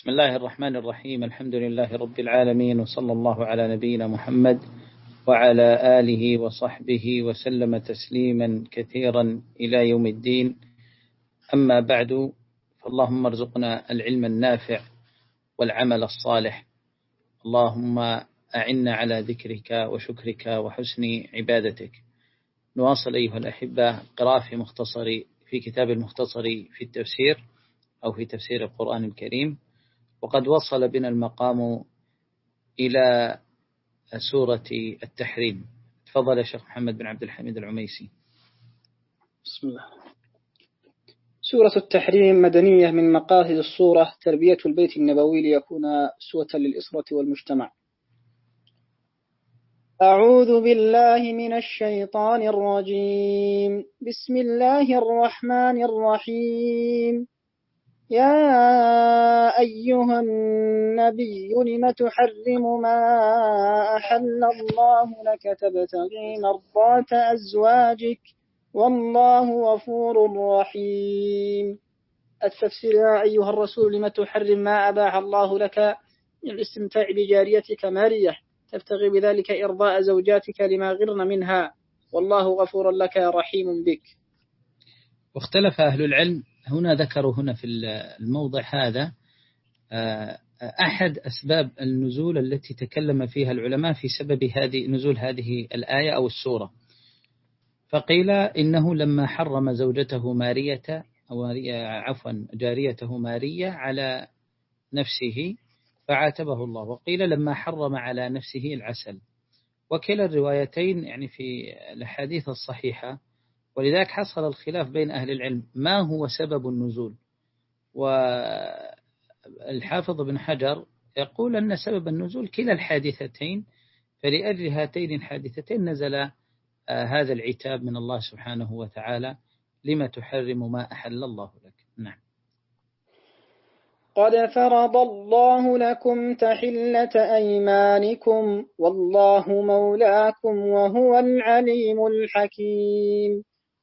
بسم الله الرحمن الرحيم الحمد لله رب العالمين وصلى الله على نبينا محمد وعلى آله وصحبه وسلم تسليما كثيرا إلى يوم الدين أما بعد فاللهم ارزقنا العلم النافع والعمل الصالح اللهم أعنا على ذكرك وشكرك وحسن عبادتك نواصل أيها الأحبة قراءة في مختصر في كتاب المختصر في التفسير أو في تفسير القرآن الكريم وقد وصل بنا المقام إلى سورة التحريم. تفضل يا شيخ محمد بن عبد الحميد العميسي. بسم الله. سورة التحريم مدنية من مقاصد الصورة تربية البيت النبوي ليكون سوة للإسرة والمجتمع. أعوذ بالله من الشيطان الرجيم. بسم الله الرحمن الرحيم. يا أيها النبي لم تحرم ما أحل الله لك تبتغي مرضات أزواجك؟ والله غفور رحيم. التفسير يا أيها الرسول لم تحرم ما أباح الله لك من الاستمتاع بجاريتك مارية تبتغي بذلك إرضاء زوجاتك لما غرن منها. والله غفور لك رحيم بك. واختلف أهل العلم هنا ذكروا هنا في الموضع هذا أحد أسباب النزول التي تكلم فيها العلماء في سبب هذه نزول هذه الآية أو السورة. فقيل إنه لما حرم زوجته مارية أو عفوا جاريته مارية على نفسه فعاتبه الله. وقيل لما حرم على نفسه العسل. وكلا الروايتين يعني في الأحاديث الصحيحة ولذلك حصل الخلاف بين أهل العلم. ما هو سبب النزول؟ والحافظ بن حجر يقول أن سبب النزول كلا الحادثتين فلأجل هاتين الحادثتين نزل هذا العتاب من الله سبحانه وتعالى لما تحرم ما أحل الله لك. نعم. قد فرض الله لكم تحلة أيمانكم والله مولاكم وهو العليم الحكيم.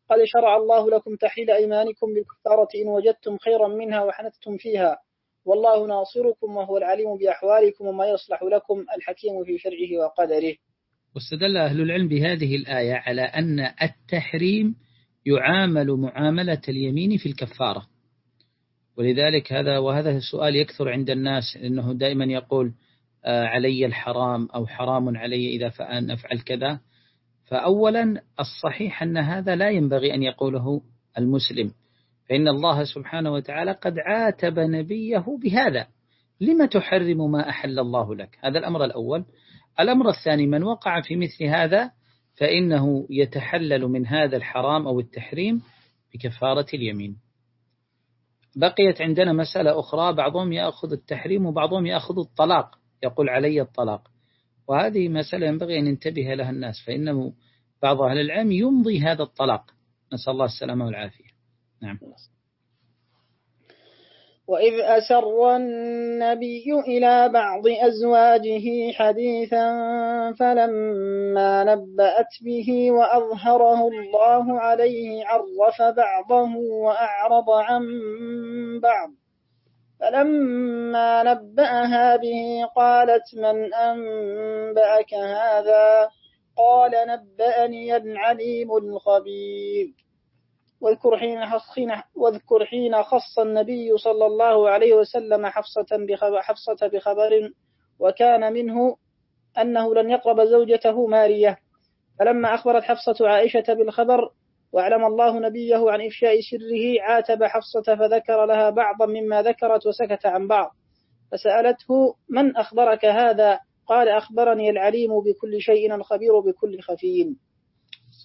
قد شرع الله لكم تحليل أيمانكم بالكفارة إن وجدتم خيرا منها وحنثتم فيها. والله ناصركم وهو العليم بأحوالكم وما يصلح لكم الحكيم في شرعه وقدره. واستدل أهل العلم بهذه الآية على أن التحريم يعامل معاملة اليمين في الكفارة. ولذلك هذا وهذا السؤال يكثر عند الناس إنه دائما يقول علي الحرام أو حرام علي إذا فان افعل كذا. فاولا الصحيح أن هذا لا ينبغي أن يقوله المسلم فإن الله سبحانه وتعالى قد عاتب نبيه بهذا. لم تحرم ما أحل الله لك؟ هذا الأمر الأول. الأمر الثاني من وقع في مثل هذا فإنه يتحلل من هذا الحرام أو التحريم بكفارة اليمين. بقيت عندنا مسألة أخرى بعضهم يأخذ التحريم وبعضهم يأخذ الطلاق. يقول علي الطلاق. وهذه مسألة ينبغي أن ينتبه لها الناس فإنه بعض أهل العلم يمضي هذا الطلاق. نسأل الله السلامة والعافية. نعم. وإذ أسر النبي إلى بعض أزواجه حديثا فلما نبأت به وأظهره الله عليه عرف بعضه وأعرض عن بعض. فلما نبأها به قالت من أنبأك هذا؟ قال نبأني العليم الخبير. واذكر حين واذكر حين خص النبي صلى الله عليه وسلم حفصة بخبر, حفصة بخبر وكان منه أنه لن يقرب زوجته مارية. فلما أخبرت حفصة عائشة بالخبر وأعلم الله نبيه عن إفشاء سره عاتب حفصة فذكر لها بعضا مما ذكرت وسكت عن بعض. فسألته من أخبرك هذا؟ قال أخبرني العليم بكل شيء الخبير بكل خفي.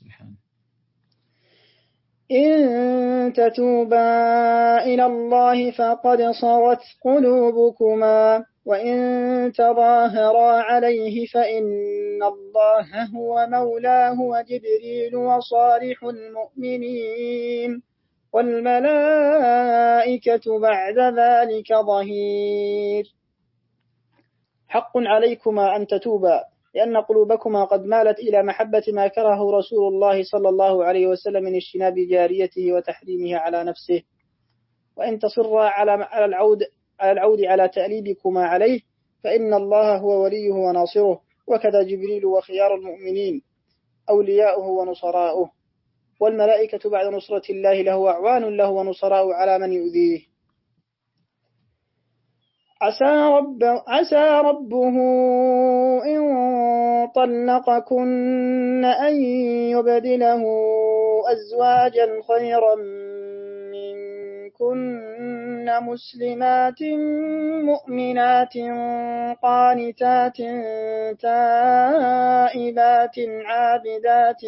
سبحانه إن تتوبا إلى الله فقد صغت قلوبكما وإن تظاهرا عليه فإن الله هو مولاه وجبريل وصالح المؤمنين والملائكة بعد ذلك ظهير. حق عليكما أن تتوبا. لأن قلوبكما قد مالت إلى محبة ما كرهه رسول الله صلى الله عليه وسلم من اجتناب جاريته وتحريمها على نفسه. وإن تصر على على العود على العود على تأليبكما عليه فإن الله هو وليه وناصره. وكذا جبريل وخيار المؤمنين أولياؤه ونصراؤه. والملائكة بعد نصرة الله له أعوان له ونصراء على من يؤذيه. عسى, رب عسى ربه إن طلقكن أن يبدله أزواجا خيرا منكن مسلمات مؤمنات قانتات تائبات عابدات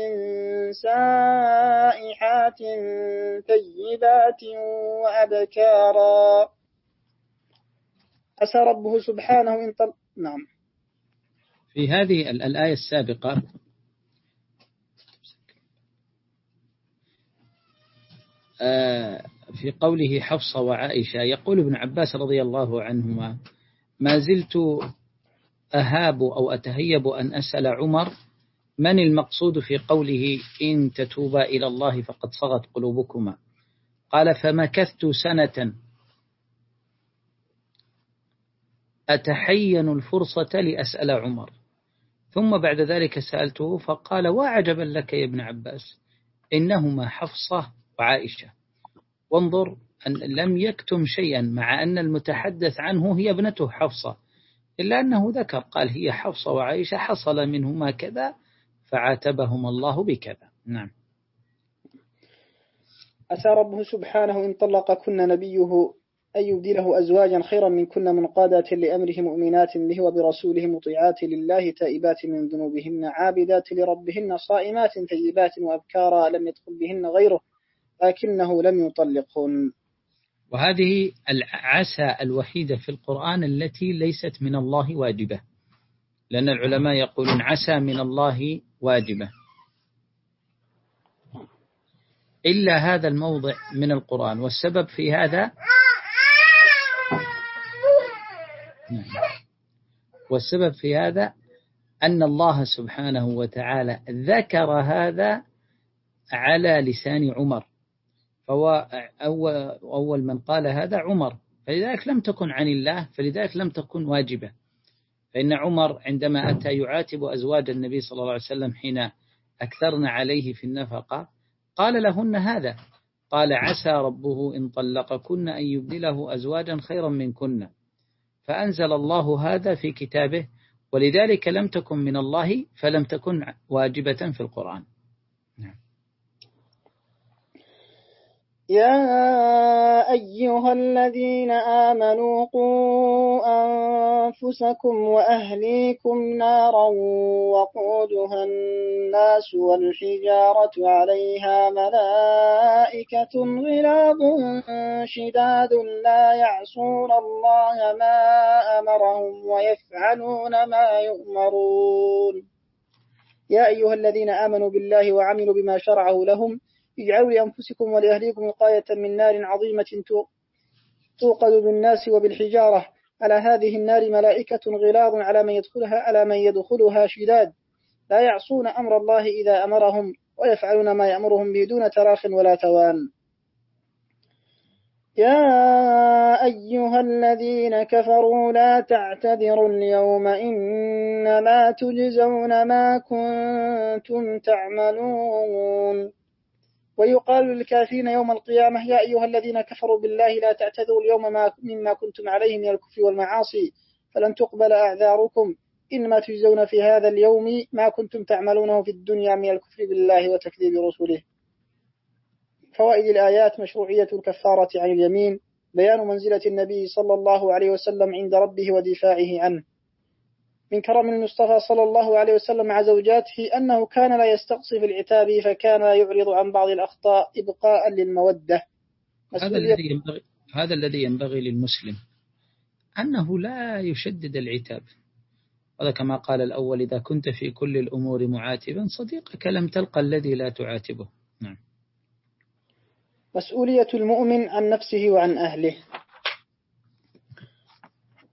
سائحات طيبات وأبكارا عسى ربه سبحانه إن طل... نعم. في هذه الآية السابقة. آه، في قوله حفصة وعائشة يقول ابن عباس رضي الله عنهما ما زلت أهاب أو أتهيب أن أسأل عمر من المقصود في قوله إن تتوبا إلى الله فقد صغت قلوبكما؟ قال فمكثت سنة أتحين الفرصة لأسأل عمر. ثم بعد ذلك سألته فقال وعجبا لك يا ابن عباس إنهما حفصة وعائشة. وانظر أن لم يكتم شيئا مع أن المتحدث عنه هي ابنته حفصة. إلا أنه ذكر قال هي حفصة وعائشة حصل منهما كذا فعاتبهما الله بكذا. نعم. أتى ربه سبحانه إن طلق كن نبيه أن يبدله أزواجا خيرا من كن منقادات لأمره مؤمنات به وبرسوله مطيعات لله تائبات من ذنوبهن عابدات لربهن صائمات ثيبات وأبكارا لم يدخل بهن غيره لكنه لم يطلقهن. وهذه العسى الوحيدة في القرآن التي ليست من الله واجبة. لأن العلماء يقولون عسى من الله واجبة. إلا هذا الموضع من القرآن. والسبب في هذا والسبب في هذا أن الله سبحانه وتعالى ذكر هذا على لسان عمر. فهو أول من قال هذا عمر. فلذلك لم تكن عن الله فلذلك لم تكن واجبة. فإن عمر عندما أتى يعاتب أزواج النبي صلى الله عليه وسلم حين أكثرن عليه في النفقة قال لهن هذا. قال عسى ربه إن طلقكن أن يبدله أزواجا خيرا منكن. فأنزل الله هذا في كتابه ولذلك لم تكن من الله فلم تكن واجبة في القرآن. يا أيها الذين آمنوا قوا أنفسكم وأهليكم نارا وقودها الناس والحجارة عليها ملائكة غلاظ شداد لا يعصون الله ما أمرهم ويفعلون ما يؤمرون. يا أيها الذين آمنوا بالله وعملوا بما شرعه لهم اجعلوا لأنفسكم ولأهليكم وقاية من نار عظيمة توقد بالناس وبالحجارة. على هذه النار ملائكة غلاظ على من يدخلها على من يدخلها شداد. لا يعصون أمر الله إذا أمرهم ويفعلون ما يأمرهم به دون تراخ ولا توان. يا أيها الذين كفروا لا تعتذروا اليوم إنما تجزون ما كنتم تعملون. ويقال للكافرين يوم القيامة يا أيها الذين كفروا بالله لا تعتذروا اليوم ما مما كنتم عليه من الكفر والمعاصي فلن تقبل أعذاركم. إنما تجزون في هذا اليوم ما كنتم تعملونه في الدنيا من الكفر بالله وتكذيب رسله. فوائد الآيات مشروعية الكفارة عن اليمين. بيان منزلة النبي صلى الله عليه وسلم عند ربه ودفاعه عنه. من كرم المصطفى صلى الله عليه وسلم مع زوجاته أنه كان لا يستقصي في العتاب فكان يعرض عن بعض الأخطاء إبقاء للمودة. هذا الذي ينبغي هذا الذي ينبغي للمسلم أنه لا يشدد العتاب. هذا كما قال الأول إذا كنت في كل الأمور معاتبا صديقك لم تلقى الذي لا تعاتبه. نعم. مسؤولية المؤمن عن نفسه وعن أهله.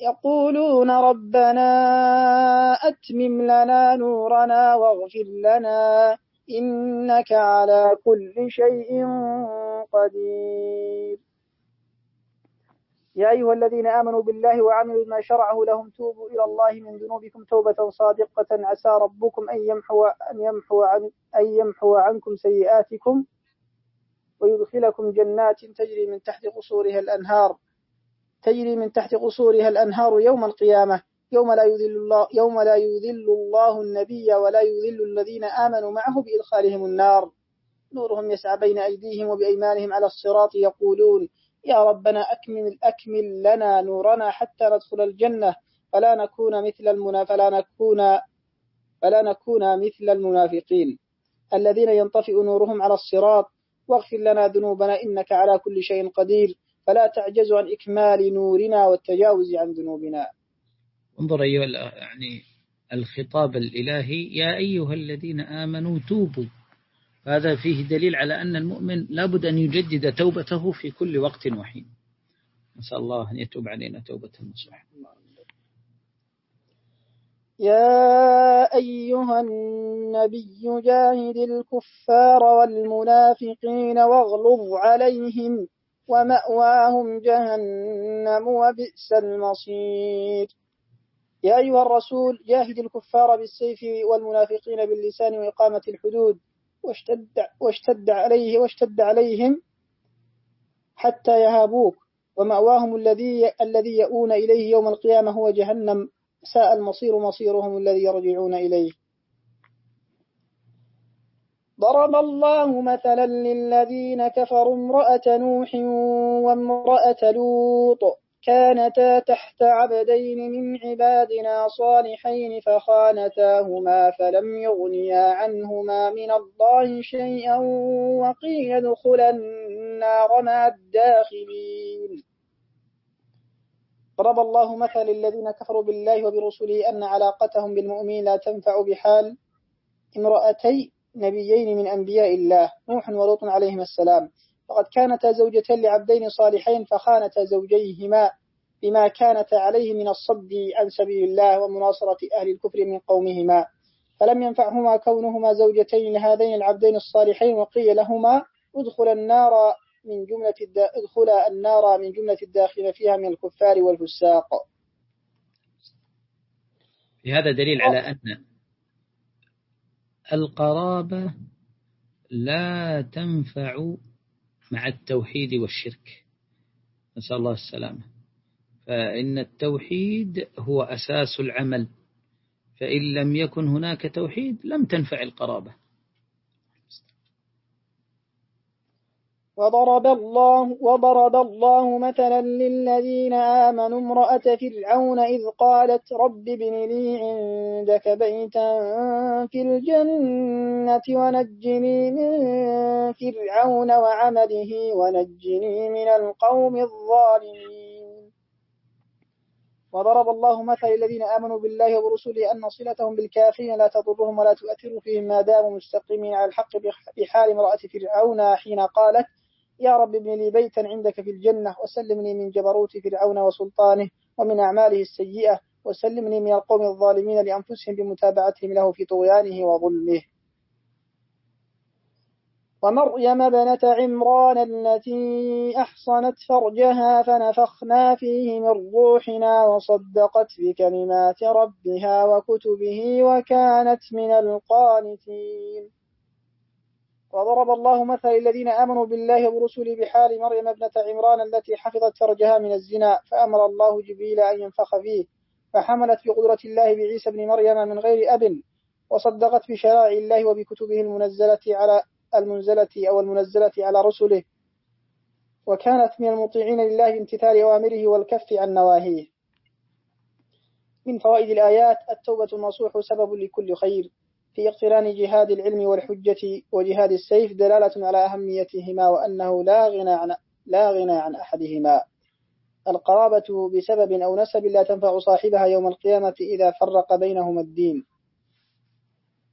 يقولون ربنا أتمم لنا نورنا واغفر لنا إنك على كل شيء قدير. يا أيها الذين آمنوا بالله وعملوا ما شرعه لهم توبوا إلى الله من ذنوبكم توبة صادقة. عسى ربكم أن يمحو أن يمحو عن أن يمحو عنكم سيئاتكم ويدخلكم جنات تجري من تحت قصورها الأنهار. تجري من تحت قصورها الأنهار يوم القيامة يوم لا يذل الله يوم لا يذل الله النبي ولا يذل الذين آمنوا معه بإدخالهم النار. نورهم يسعى بين أيديهم وبأيمانهم على الصراط يقولون يا ربنا أكمل أكمل لنا نورنا حتى ندخل الجنة فلا نكون مثل المنا فلا نكون فلا نكون مثل المنافقين. الذين ينطفئ نورهم على الصراط واغفر لنا ذنوبنا إنك على كل شيء قدير. فلا تعجز عن إكمال نورنا والتجاوز عن ذنوبنا. انظر أيها يعني الخطاب الإلهي يا أيها الذين آمنوا توبوا. هذا فيه دليل على أن المؤمن لابد أن يجدد توبته في كل وقت وحين. نسأل الله أن يتوب علينا توبة نصوحا يا أيها النبي جاهد الكفار والمنافقين واغلظ عليهم. ومأواهم جهنم وبئس المصير. يا أيها الرسول جاهد الكفار بالسيف والمنافقين باللسان وإقامة الحدود واشتد, واشتد عليه واشتد عليهم حتى يهابوك. ومأواهم الذي الذي يؤون إليه يوم القيامة هو جهنم ساء المصير مصيرهم الذي يرجعون إليه. ضرب الله مثلا للذين كفروا امرأة نوح وامرأة لوط كانتا تحت عبدين من عبادنا صالحين فخانتاهما فلم يغنيا عنهما من الله شيئا وقيل ادخلا النار مع الداخلين. ضرب الله مثل للذين كفروا بالله وبرسله أن علاقتهم بالمؤمنين لا تنفع بحال امرأتي نبيين من أنبياء الله نوح ولوط عليهما السلام. فقد كانتا زوجتين لعبدين صالحين فخانتا زوجيهما بما كانتا عليه من الصد عن سبيل الله ومناصرة أهل الكفر من قومهما. فلم ينفعهما كونهما زوجتين لهذين العبدين الصالحين وقيل لهما ادخل النار من جملة ادخل النار من جملة الداخل فيها من الكفار والفساق. في هذا دليل على أن القرابة لا تنفع مع التوحيد والشرك. نسأل الله السلامة. فإن التوحيد هو أساس العمل. فإن لم يكن هناك توحيد لم تنفع القرابة. وضرب الله وضرب الله مثلا للذين آمنوا امرأة فرعون إذ قالت رب ابن لي عندك بيتا في الجنة ونجني من فرعون وعمله ونجني من القوم الظالمين. وضرب الله مثل الذين آمنوا بالله ورسله أن صلتهم بالكافرين لا تضرهم ولا تؤثر فيهم ما داموا مستقيمين على الحق بحال امرأة فرعون حين قالت يا رب ابن لي بيتا عندك في الجنة وسلمني من جبروت فرعون وسلطانه ومن أعماله السيئة وسلمني من القوم الظالمين لأنفسهم بمتابعتهم له في طغيانه وظلمه. ومريم بنة عمران التي أحصنت فرجها فنفخنا فيه من روحنا وصدقت بكلمات ربها وكتبه وكانت من القانتين. وضرب الله مثل الذين آمنوا بالله ورسله بحال مريم ابنة عمران التي حفظت فرجها من الزنا فأمر الله جبريل أن ينفخ فيه فحملت بقدرة الله بعيسى بن مريم من غير أب وصدقت بشرائع الله وبكتبه المنزلة على المنزلة أو المنزلة على رسله. وكانت من المطيعين لله بامتثال أوامره والكف عن نواهيه. من فوائد الآيات التوبة النصوح سبب لكل خير. في اقتران جهاد العلم والحجة وجهاد السيف دلالة على أهميتهما وأنه لا غنى عن لا غنى عن أحدهما. القرابة بسبب أو نسب لا تنفع صاحبها يوم القيامة إذا فرق بينهما الدين.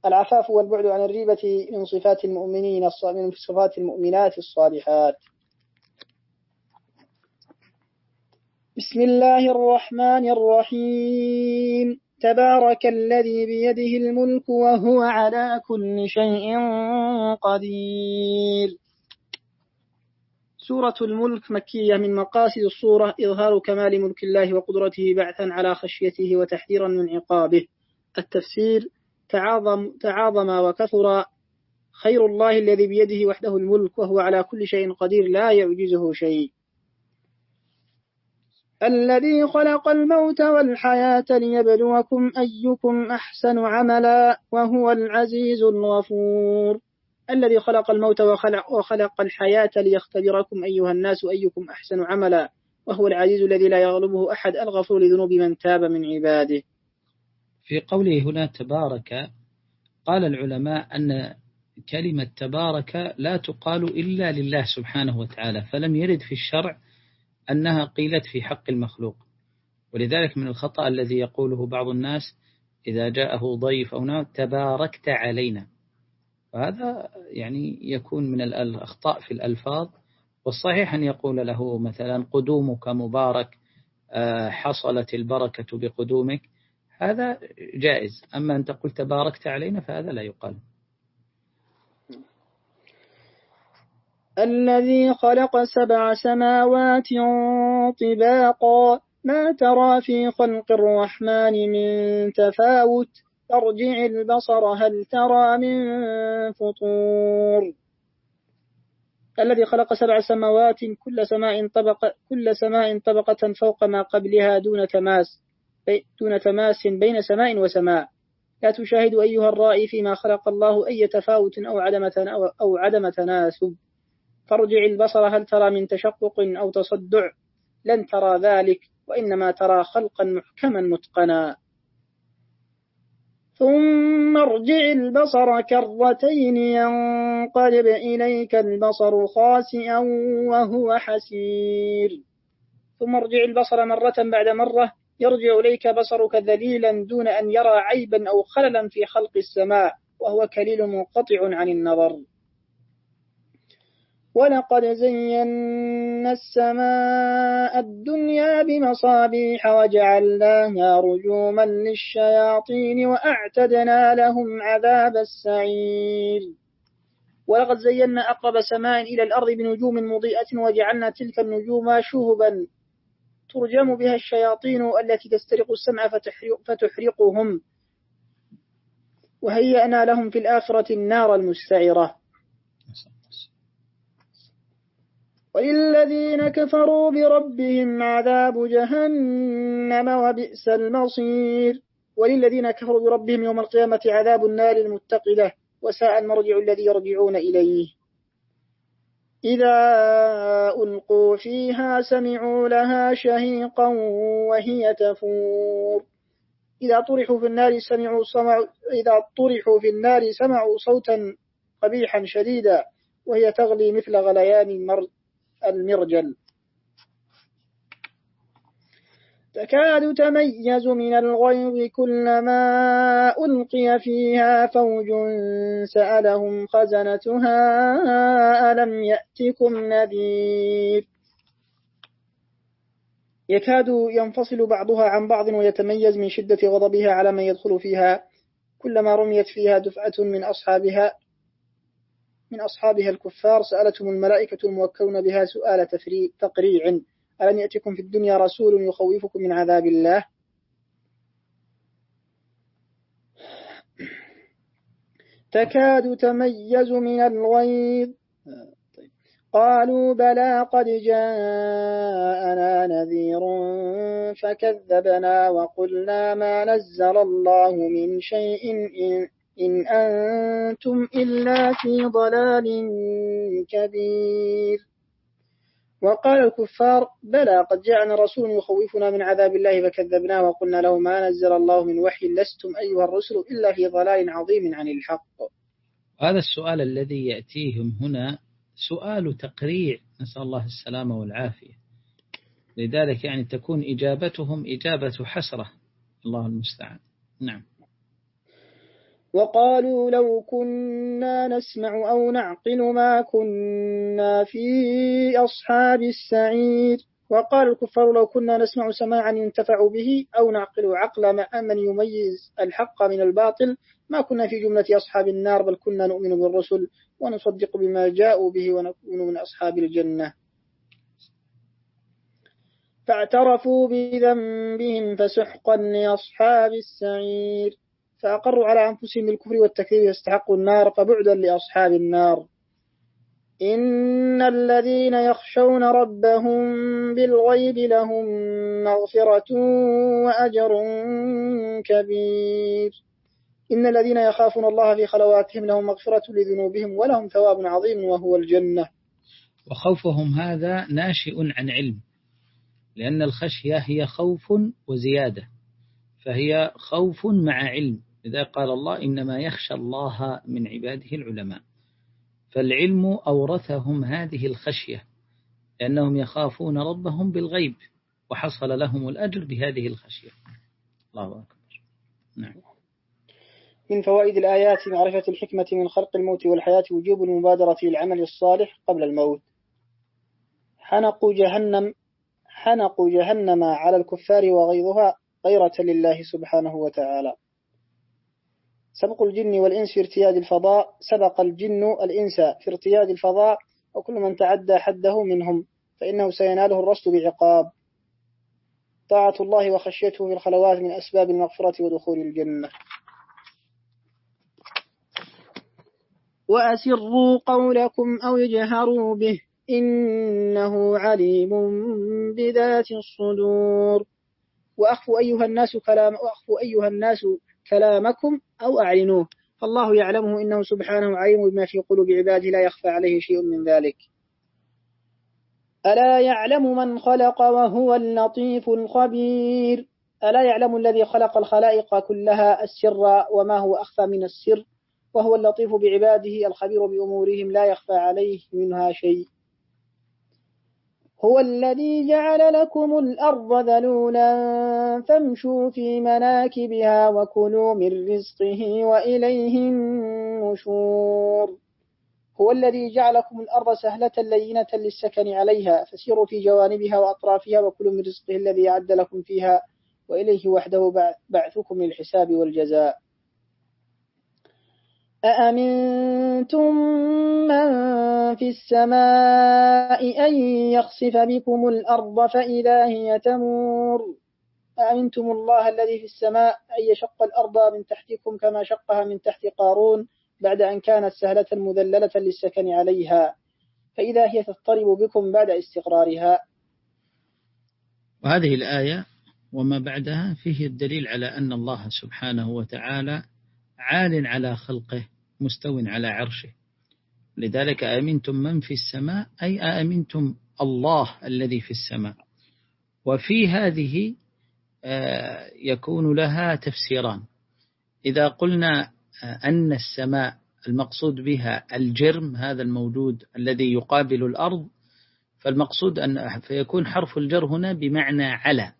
العفاف والبعد عن الريبة من صفات المؤمنين من صفات المؤمنات الصالحات. بسم الله الرحمن الرحيم. تبارك الذي بيده الملك وهو على كل شيء قدير. سورة الملك مكية من مقاصد الصورة إظهار كمال ملك الله وقدرته بعثا على خشيته وتحذيرا من عقابه. التفسير تعاظم, تعاظم وكثر خير الله الذي بيده وحده الملك وهو على كل شيء قدير لا يعجزه شيء. الذي خلق الموت والحياة ليبلوكم أيكم أحسن عملا وهو العزيز الغفور. الذي خلق الموت وخلق, وخلق الحياة ليختبركم أيها الناس أيكم أحسن عملا وهو العزيز الذي لا يغلبه أحد الغفور لذنوب من تاب من عباده. في قوله هنا تبارك قال العلماء أن كلمة تبارك لا تقال إلا لله سبحانه وتعالى فلم يرد في الشرع أنها قيلت في حق المخلوق. ولذلك من الخطأ الذي يقوله بعض الناس إذا جاءه ضيف أو نام تباركت علينا. وهذا يعني يكون من الأخطاء في الألفاظ. والصحيح أن يقول له مثلا قدومك مبارك آه، حصلت البركة بقدومك. هذا جائز. أما أن تقول تباركت علينا فهذا لا يقال. الذي خلق سبع سماوات طباقا. ما ترى في خلق الرحمن من تفاوت؟ أرجع البصر هل ترى من فطور؟ الذي خلق سبع سماوات كل سماء طبقة كل سماء طبقة فوق ما قبلها دون تماس دون تماس بين سماء وسماء. لا تشاهد أيها الرائي فيما خلق الله أي تفاوت أو عدم أو عدم تناسب. فارجع البصر هل ترى من تشقق أو تصدع؟ لن ترى ذلك وإنما ترى خلقا محكما متقنا. ثم ارجع البصر كرتين ينقلب إليك البصر خاسئا وهو حسير. ثم ارجع البصر مرة بعد مرة يرجع إليك بصرك ذليلا دون أن يرى عيبا أو خللا في خلق السماء وهو كليل منقطع عن النظر. ولقد زينا السماء الدنيا بمصابيح وجعلناها رجوما للشياطين وأعتدنا لهم عذاب السعير. ولقد زينا أقرب سماء إلى الأرض بنجوم مضيئة وجعلنا تلك النجوم شهبا ترجم بها الشياطين التي تسترق السمع فتحرقهم. وهيأنا لهم في الآخرة النار المستعرة وللذين كفروا بربهم عذاب جهنم وبئس المصير وللذين كفروا بربهم يوم القيامة عذاب النار المتقلة وساء المرجع الذي يرجعون إليه إذا ألقوا فيها سمعوا لها شهيقا وهي تفور إذا طرحوا في النار سمعوا سمعوا إذا طرحوا في النار سمعوا صوتا قبيحا شديدا وهي تغلي مثل غليان المرجل. تكاد تميز من الغيظ كلما ألقي فيها فوج سألهم خزنتها ألم يأتكم نذير؟ يكاد ينفصل بعضها عن بعض ويتميز من شدة غضبها على من يدخل فيها كلما رميت فيها دفعة من أصحابها من أصحابها الكفار سألتهم الملائكة الموكلون بها سؤال تقريع. ألم يأتكم في الدنيا رسول يخوفكم من عذاب الله؟ تكاد تميز من الغيظ. قالوا بلى قد جاءنا نذير فكذبنا وقلنا ما نزل الله من شيء إن, إن أنتم إلا في ضلال كبير. وقال الكفار بلى قد جاءنا رسول يخوفنا من عذاب الله فكذبنا وقلنا له ما نزل الله من وحي لستم أيها الرسل إلا في ضلال عظيم عن الحق. هذا السؤال الذي يأتيهم هنا سؤال تقريع. نسأل الله السلامة والعافية. لذلك يعني تكون إجابتهم إجابة حسرة. الله المستعان. نعم. وقالوا لو كنا نسمع أو نعقل ما كنا في أصحاب السعير. وقال الكفار لو كنا نسمع سماعا ينتفع به أو نعقل عقل من يميز الحق من الباطل. ما كنا في جملة أصحاب النار بل كنا نؤمن بالرسل ونصدق بما جاءوا به ونكون من أصحاب الجنة. فاعترفوا بذنبهم فسحقا لأصحاب السعير. فأقروا على أنفسهم الكفر والتكذيب يستحقوا النار فبعدا لأصحاب النار. إن الذين يخشون ربهم بالغيب لهم مغفرة وأجر كبير. إن الذين يخافون الله في خلواتهم لهم مغفرة لذنوبهم ولهم ثواب عظيم وهو الجنة. وخوفهم هذا ناشئ عن علم لأن الخشية هي خوف وزيادة فهي خوف مع علم. لذا قال الله إنما يخشى الله من عباده العلماء. فالعلم أورثهم هذه الخشية لأنهم يخافون ربهم بالغيب وحصل لهم الأجر بهذه الخشية. الله أكبر. نعم. من فوائد الآيات معرفة الحكمة من خلق الموت والحياة وجوب المبادرة للعمل الصالح قبل الموت. حنق جهنم حنق جهنم على الكفار وغيظها غيرة لله سبحانه وتعالى. سبق الجن والإنس في ارتياد الفضاء سبق الجن الإنس في ارتياد الفضاء وكل من تعدى حده منهم فإنه سيناله الرصد بعقاب. طاعة الله وخشيته في الخلوات من أسباب المغفرة ودخول الجنة. وأسروا قولكم أو اجهروا به إنه عليم بذات الصدور. وأخفوا أيها الناس كلام وأخفوا أيها الناس كلامكم أو أعلنوه. فالله يعلمه إنه سبحانه عليم بما في قلوب عباده لا يخفى عليه شيء من ذلك. ألا يعلم من خلق وهو اللطيف الخبير؟ ألا يعلم الذي خلق الخلائق كلها السر وما هو أخفى من السر؟ وهو اللطيف بعباده الخبير بأمورهم لا يخفى عليه منها شيء. هو الذي جعل لكم الأرض ذلولا فامشوا في مناكبها وكلوا من رزقه وإليه النشور. هو الذي جعلكم الأرض سهلة لينة للسكن عليها فسيروا في جوانبها وأطرافها وكلوا من رزقه الذي أعد لكم فيها وإليه وحده بعثكم للحساب والجزاء. أأمنتم من في السماء أن يخسف بكم الأرض فإذا هي تمور أأمنتم الله الذي في السماء أن يشق الأرض من تحتكم كما شقها من تحت قارون بعد أن كانت سهلة مذللة للسكن عليها فإذا هي تضطرب بكم بعد استقرارها وهذه الآية وما بعدها فيه الدليل على أن الله سبحانه وتعالى عال على خلقه مستو على عرشه. لذلك أأمنتم من في السماء؟ أي أأمنتم الله الذي في السماء. وفي هذه آه، يكون لها تفسيران. إذا قلنا آه، أن السماء المقصود بها الجرم هذا الموجود الذي يقابل الأرض فالمقصود أن فيكون حرف الجر هنا بمعنى على.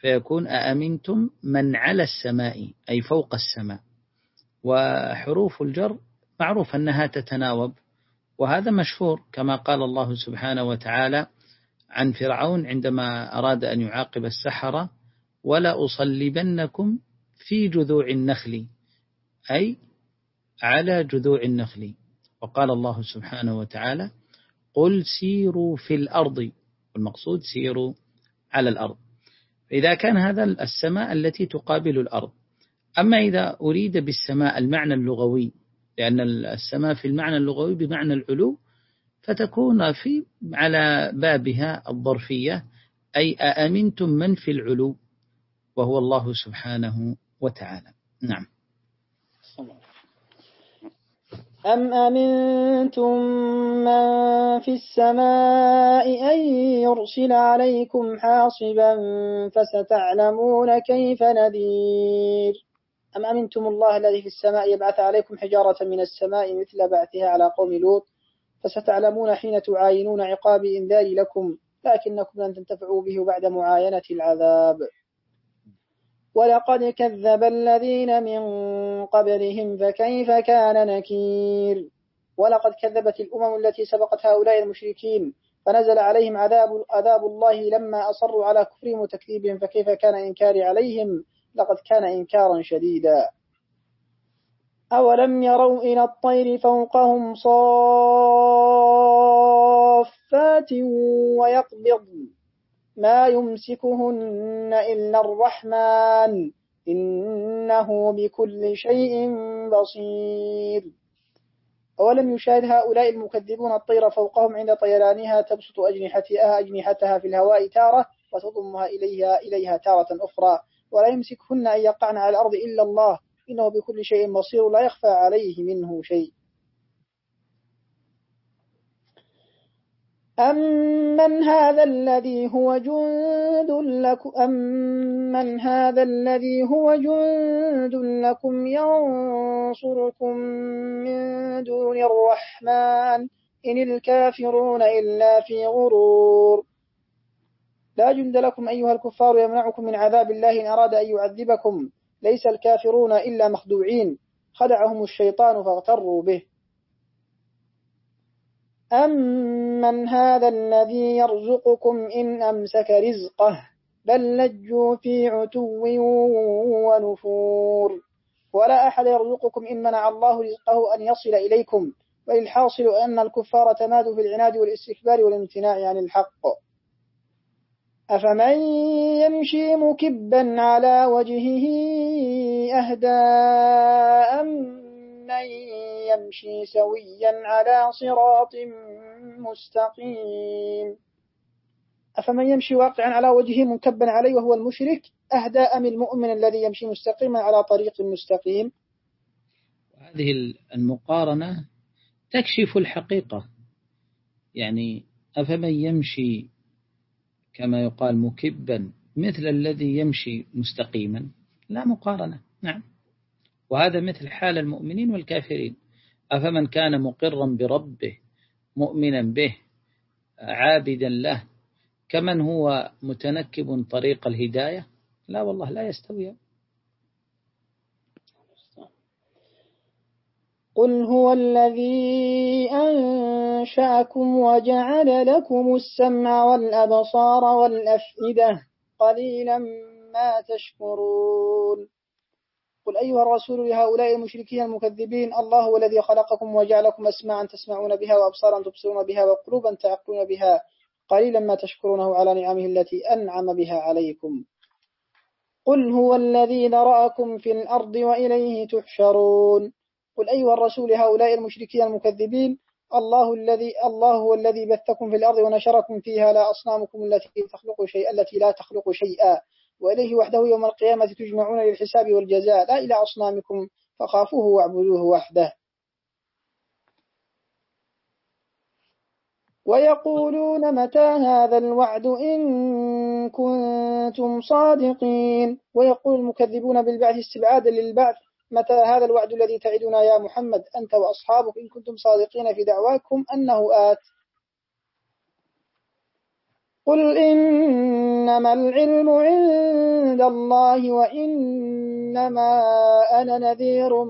فيكون أأمنتم من على السماء أي فوق السماء. وحروف الجر معروف أنها تتناوب وهذا مشهور كما قال الله سبحانه وتعالى عن فرعون عندما أراد أن يعاقب السحرة ولا أصلبنكم في جذوع النخل أي على جذوع النخل. وقال الله سبحانه وتعالى قل سيروا في الأرض والمقصود سيروا على الأرض فإذا كان هذا السماء التي تقابل الأرض أما إذا أريد بالسماء المعنى اللغوي لأن السماء في المعنى اللغوي بمعنى العلو فتكون في على بابها الظرفية أي أأمنتم من في العلو وهو الله سبحانه وتعالى. نعم. أم أمنتم من في السماء أن يرسل عليكم حاصبا فستعلمون كيف نذير؟ أم أمنتم الله الذي في السماء يبعث عليكم حجارة من السماء مثل بعثها على قوم لوط؟ فستعلمون حين تعاينون عقاب إنذار لكم لكنكم لن تنتفعوا به بعد معاينة العذاب. ولقد كذب الذين من قبلهم فكيف كان نكير؟ ولقد كذبت الأمم التي سبقت هؤلاء المشركين فنزل عليهم عذاب, عذاب الله لما أصروا على كفرهم وتكذيبهم فكيف كان إنكاري عليهم؟ لقد كان إنكارا شديدا. أولم يروا إلى الطير فوقهم صافات ويقبض ما يمسكهن إلا الرحمن. إنه بكل شيء بصير. أولم يشاهد هؤلاء المكذبون الطير فوقهم عند طيرانها تبسط أجنحتها أجنحتها في الهواء تارة وتضمها إليها إليها تارة أخرى. ولا يمسكهن أن يقعن على الأرض إلا الله. إنه بكل شيء بصير لا يخفى عليه منه شيء. أمن هذا الذي هو جند لكم أمن هذا الذي هو جند لكم ينصركم من دون الرحمن إن الكافرون إلا في غرور لا جند لكم أيها الكفار يمنعكم من عذاب الله إن أراد أن يعذبكم. ليس الكافرون إلا مخدوعين. خدعهم الشيطان فاغتروا به. أمن هذا الذي يرزقكم إن أمسك رزقه بل لجوا في عتو ونفور. ولا أحد يرزقكم إن منع الله رزقه أن يصل إليكم. بل الحاصل أن الكفار تمادوا في العناد والاستكبار والامتناع عن الحق. أفمن يمشي مكبا على وجهه أهدى أم من يمشي سويا على صراط مستقيم أفمن يمشي واقعا على وجهه منكبا عليه وهو المشرك أهدى أم المؤمن الذي يمشي مستقيما على طريق مستقيم هذه المقارنة تكشف الحقيقة. يعني أفمن يمشي كما يقال مكبا مثل الذي يمشي مستقيما. لا مقارنة. نعم. وهذا مثل حال المؤمنين والكافرين. أفمن كان مقرا بربه مؤمنا به عابدا له كمن هو متنكب طريق الهداية؟ لا والله لا يستوي قل هو الذي أنشأكم وجعل لكم السمع والأبصار والأفئدة قليلا ما تشكرون قل أيها الرسول لهؤلاء المشركين المكذبين الله هو الذي خلقكم وجعلكم أسماعا تسمعون بها وأبصارا تبصرون بها وقلوبا تعقلون بها قليلا ما تشكرونه على نعمه التي أنعم بها عليكم قل هو الذي ذرأكم في الأرض وإليه تحشرون قل أيها الرسول هؤلاء المشركين المكذبين الله الذي الله هو الذي بثكم في الأرض ونشركم فيها لا أصنامكم التي تخلق شيئا التي لا تخلق شيئا. وإليه وحده يوم القيامة تجمعون للحساب والجزاء لا إلى أصنامكم فخافوه واعبدوه وحده. ويقولون متى هذا الوعد إن كنتم صادقين؟ ويقول المكذبون بالبعث استبعادا للبعث متى هذا الوعد الذي تعدنا يا محمد أنت وأصحابك إن كنتم صادقين في دعواكم أنه آت. قل إنما العلم عند الله وإنما أنا نذير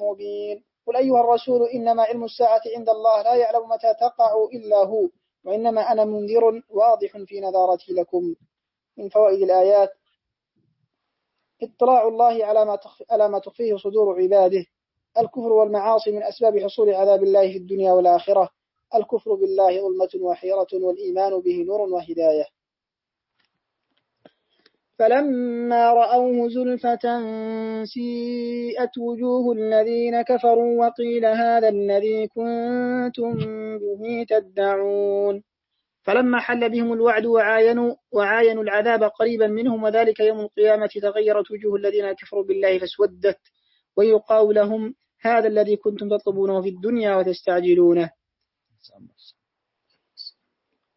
مبين. قل أيها الرسول إنما علم الساعة عند الله لا يعلم متى تقع إلا هو وإنما أنا منذر واضح في نذارتي لكم. من فوائد الآيات اطلاع الله على ما على ما تخفيه صدور عباده. الكفر والمعاصي من أسباب حصول عذاب الله في الدنيا والآخرة. الكفر بالله ظلمة وحيرة والإيمان به نور وهداية. فلما رأوه زلفة سيئت وجوه الذين كفروا وقيل هذا الذي كنتم به تدعون. فلما حل بهم الوعد وعاينوا, وعاينوا العذاب قريبا منهم وذلك يوم القيامة تغيرت وجوه الذين كفروا بالله فاسودت ويقال لهم هذا الذي كنتم تطلبونه في الدنيا وتستعجلونه.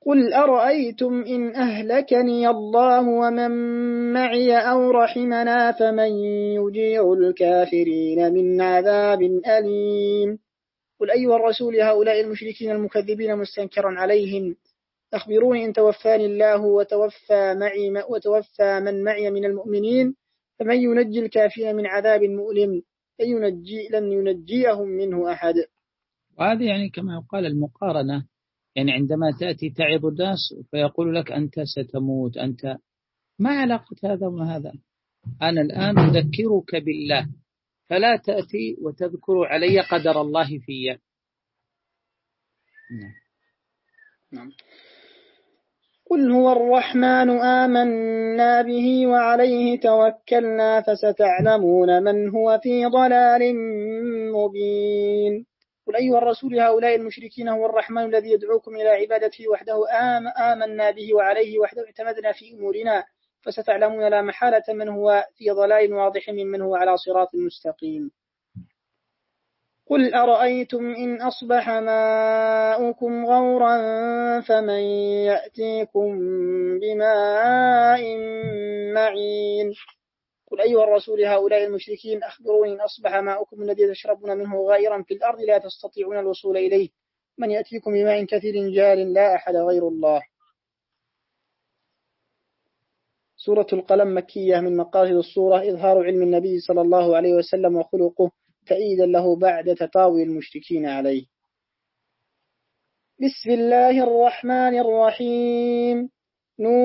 قل أرأيتم إن أهلكني الله ومن معي أو رحمنا فمن يجير الكافرين من عذاب أليم. قل أيها الرسول هؤلاء المشركين المكذبين مستنكرا عليهم. أخبروني إن توفاني الله وتوفى معي وتوفى من معي من المؤمنين فمن ينجي الكافرين من عذاب مؤلم؟ لن, ينجي لن ينجيهم منه أحد. وهذه يعني كما يقال المقارنة يعني عندما تأتي تعظ الناس فيقول لك أنت ستموت أنت ما علاقة هذا وما هذا أنا الآن أذكرك بالله فلا تأتي وتذكر علي قدر الله في نعم. قل هو الرحمن آمنا به وعليه توكلنا فستعلمون من هو في ضلال مبين قل أيها الرسول هؤلاء المشركين هو الرحمن الذي يدعوكم إلى عبادته وحده آم آمنا به وعليه وحده اعتمدنا في أمورنا فستعلمون لا محالة من هو في ضلال واضح ممن هو على صراط مستقيم قل أرأيتم إن أصبح ماؤكم غورا فمن يأتيكم بماء معين قل أيها الرسول هؤلاء المشركين أخبروني إن أصبح ماؤكم الذي تشربون منه غائرا في الأرض لا تستطيعون الوصول إليه من يأتيكم بماء كثير جار لا أحد غير الله سورة القلم مكية من مقاصد الصورة إظهار علم النبي صلى الله عليه وسلم وخلقه تأييدا له بعد تطاوي المشركين عليه. بسم الله الرحمن الرحيم. نون.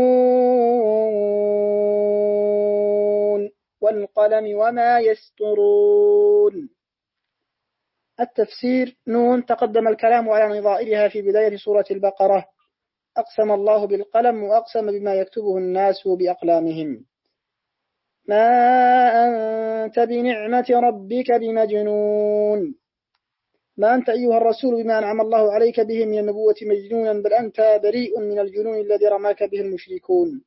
والقلم وما يسترون. التفسير. نون. تقدم الكلام على نظائرها في بداية سورة البقرة. أقسم الله بالقلم وأقسم بما يكتبه الناس بأقلامهم. ما أنت بنعمة ربك بمجنون. ما أنت أيها الرسول بما أنعم الله عليك به من النبوة مجنونا بل أنت بريء من الجنون الذي رماك به المشركون.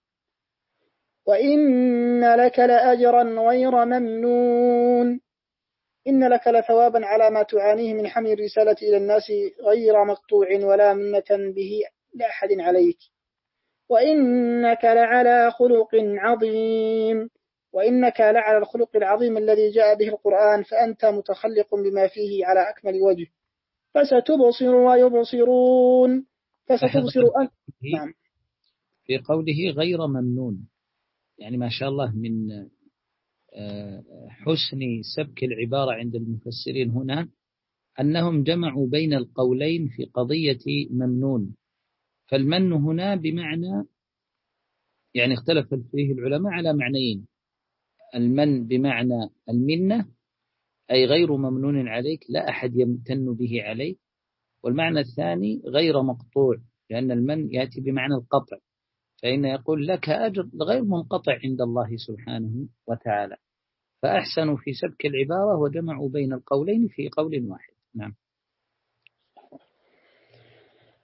وإن لك لأجرا غير ممنون. إن لك لثوابا على ما تعانيه من حمل الرسالة إلى الناس غير مقطوع ولا منة به لأحد عليك. وإنك لعلى خلق عظيم. وإنك لعلى الخلق العظيم الذي جاء به القرآن فأنت متخلق بما فيه على أكمل وجه. فستبصر ويبصرون. فستبصر أنت نعم. في قوله غير ممنون. يعني ما شاء الله من آه، حسن سبك العبارة عند المفسرين هنا أنهم جمعوا بين القولين في قضية ممنون. فالمن هنا بمعنى يعني اختلف فيه العلماء على معنيين. المن بمعنى المنة أي غير ممنون عليك لا أحد يمتن به عليك. والمعنى الثاني غير مقطوع لأن المن يأتي بمعنى القطع. فإن يقول لك أجر غير منقطع عند الله سبحانه وتعالى. فأحسنوا في سبك العبارة وجمعوا بين القولين في قول واحد. نعم.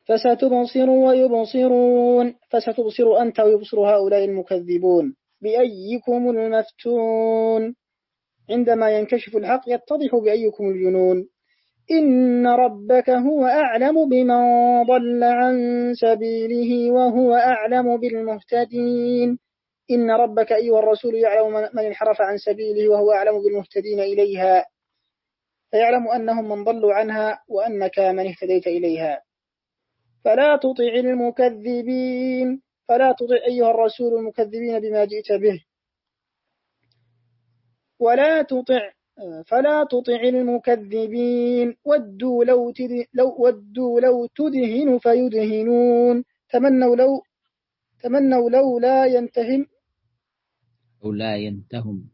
فستبصر ويبصرون فستبصر أنت ويبصر هؤلاء المكذبون. بأيكم المفتون. عندما ينكشف الحق يتضح بأيكم الجنون. إن ربك هو أعلم بمن ضل عن سبيله وهو أعلم بالمهتدين. إن ربك أيها الرسول يعلم من انحرف عن سبيله وهو أعلم بالمهتدين إليها. فيعلم أنهم من ضلوا عنها وأنك من اهتديت إليها. فلا تطع المكذبين. فلا تطع أيها الرسول المكذبين بما جئت به. ولا تطع فلا تطع المكذبين. ودوا لو, لو ودوا لو تدهن فيدهنون. تمنوا لو تمنوا لو لا ينتهم أو لا ينتهم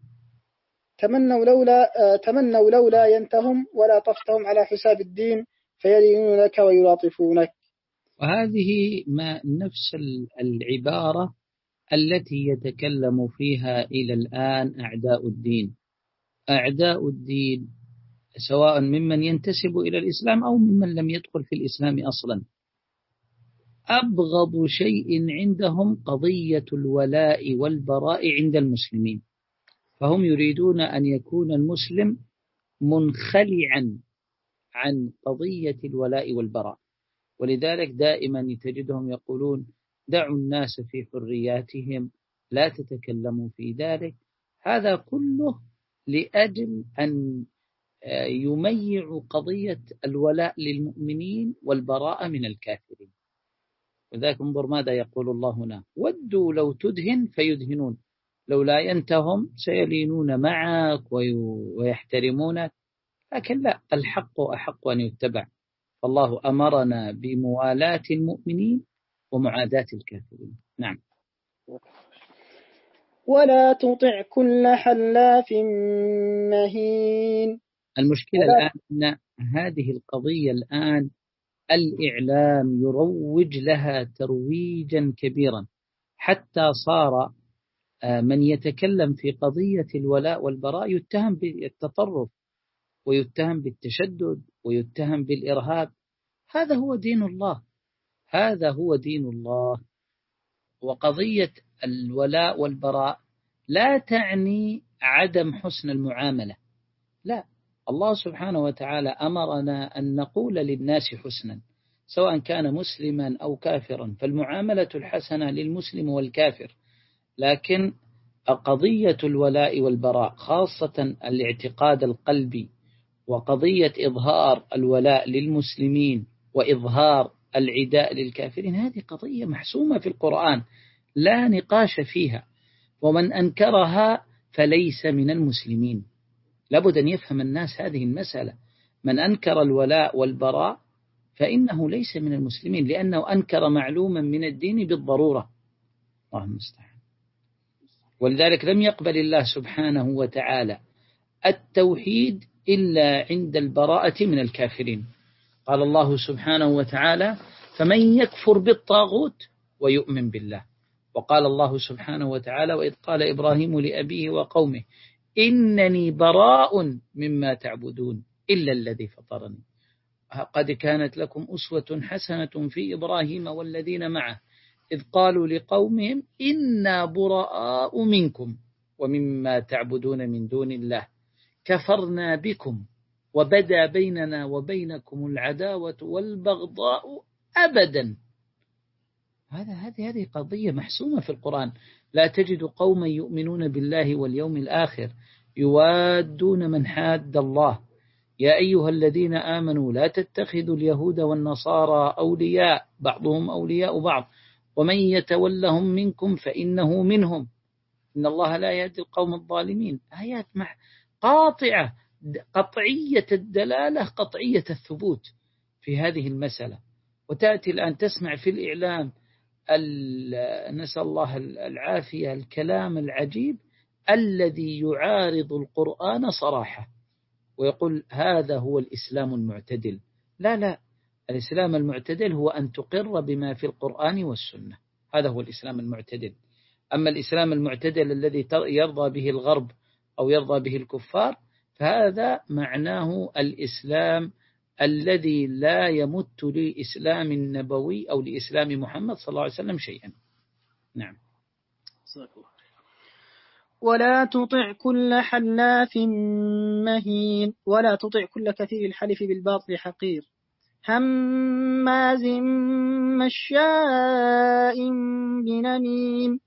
تمنوا لولا تمنوا لولا ينتهم ولا طفتهم على حساب الدين. فيدينون لك ويلاطفونك. وهذه ما نفس العبارة التي يتكلم فيها إلى الآن أعداء الدين. أعداء الدين سواء ممن ينتسب إلى الإسلام أو ممن لم يدخل في الإسلام أصلا. أبغض شيء عندهم قضية الولاء والبراء عند المسلمين. فهم يريدون أن يكون المسلم منخلعا عن قضية الولاء والبراء. ولذلك دائما تجدهم يقولون دعوا الناس في حرياتهم لا تتكلموا في ذلك. هذا كله لأجل أن يميع قضية الولاء للمؤمنين والبراء من الكافرين. وذلك انظر ماذا يقول الله هنا. ودوا لو تدهن فيدهنون. لو لا ينتهم سيلينون معك ويحترمونك. لكن لا الحق أحق أن يتبع. فالله أمرنا بموالاة المؤمنين ومعاداة الكافرين. نعم. ولا تطع كل حلاف مهين. المشكلة الآن أن هذه القضية الآن الإعلام يروج لها ترويجا كبيرا. حتى صار آه، من يتكلم في قضية الولاء والبراء يتهم بالتطرف ويتهم بالتشدد ويتهم بالإرهاب. هذا هو دين الله. هذا هو دين الله. وقضية الولاء والبراء لا تعني عدم حسن المعاملة. لا. الله سبحانه وتعالى أمرنا أن نقول للناس حسنا سواء كان مسلما أو كافرا. فالمعاملة الحسنة للمسلم والكافر. لكن قضية الولاء والبراء خاصة الاعتقاد القلبي وقضية إظهار الولاء للمسلمين وإظهار العداء للكافرين. هذه قضية محسومة في القرآن لا نقاش فيها. ومن أنكرها فليس من المسلمين. لابد أن يفهم الناس هذه المسألة. من أنكر الولاء والبراء فإنه ليس من المسلمين لأنه أنكر معلوما من الدين بالضرورة. الله المستعان ولذلك لم يقبل الله سبحانه وتعالى التوحيد إلا عند البراءة من الكافرين. قال الله سبحانه وتعالى فمن يكفر بالطاغوت ويؤمن بالله. وقال الله سبحانه وتعالى وإذ قال إبراهيم لأبيه وقومه إنني براء مما تعبدون إلا الذي فطرني. قد كانت لكم أسوة حسنة في إبراهيم والذين معه إذ قالوا لقومهم إنا براء منكم ومما تعبدون من دون الله كفرنا بكم وبدا بيننا وبينكم العداوة والبغضاء أبدا. هذا هذه هذه قضية محسومة في القرآن. لا تجد قوما يؤمنون بالله واليوم الآخر يوادون من حاد الله. يا أيها الذين آمنوا لا تتخذوا اليهود والنصارى أولياء بعضهم أولياء بعض. ومن يتولهم منكم فإنه منهم. إن الله لا يهدي القوم الظالمين. آيات قاطعة. قطعية الدلالة قطعية الثبوت في هذه المسألة. وتأتي الآن تسمع في الإعلام نسأل الله العافية الكلام العجيب الذي يعارض القرآن صراحة. ويقول هذا هو الإسلام المعتدل. لا لا الإسلام المعتدل هو أن تقر بما في القرآن والسنة. هذا هو الإسلام المعتدل. أما الإسلام المعتدل الذي يرضى به الغرب أو يرضى به الكفار فهذا معناه الإسلام الذي لا يمت لإسلام النبوي أو لإسلام محمد صلى الله عليه وسلم شيئا. نعم. ولا تطع كل حلاف مهين ولا تطع كل كثير الحلف بالباطل حقير. هماز مشاء بنميم.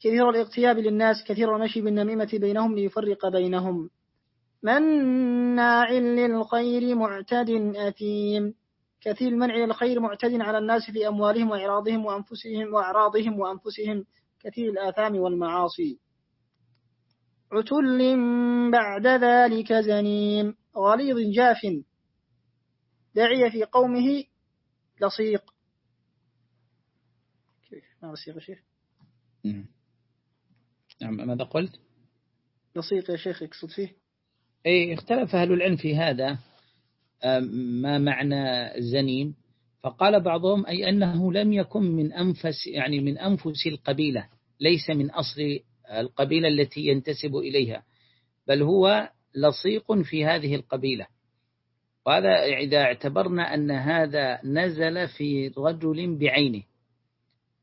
كثير الاغتياب للناس كثير المشي بالنميمة بينهم ليفرق بينهم. مناع للخير معتد أثيم. كثير المنع للخير معتد على الناس في أموالهم وإعراضهم وأنفسهم وأعراضهم وأنفسهم. كثير الآثام والمعاصي. عتل بعد ذلك زنيم. غليظ جاف. داعي في قومه لصيق. كيف؟ ما لصيق يا شيخ؟ نعم ماذا قلت؟ لصيق يا شيخ يقصد فيه؟ أي اختلف أهل العلم في هذا. ما معنى زنيم فقال بعضهم أي أنه لم يكن من أنفس يعني من أنفس القبيلة ليس من أصل القبيلة التي ينتسب إليها بل هو لصيق في هذه القبيلة. وهذا إذا اعتبرنا أن هذا نزل في رجل بعينه.